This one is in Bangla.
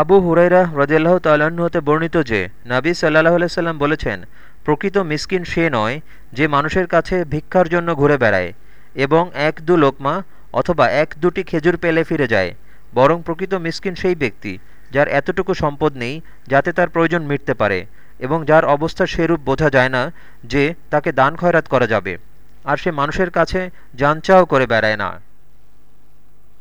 আবু হুরাইরা রজাল্লাহ তাল্লাহ্ন হতে বর্ণিত যে, নাবি সাল্লাহ আলাইসাল্লাম বলেছেন, প্রকৃত মিসকিন সে নয় যে মানুষের কাছে ভিক্ষার জন্য ঘুরে বেড়ায় এবং এক দু লোকমা অথবা এক দুটি খেজুর পেলে ফিরে যায়। বরং প্রকৃত মিসকিন সেই ব্যক্তি যার এতটুকু সম্পদ নেই যাতে তার প্রয়োজন মিটতে পারে এবং যার অবস্থা সেরূপ বোঝা যায় না যে তাকে দান খয়রাত করা যাবে। আর সে মানুষের কাছে যানচাও করে বেড়ায় না।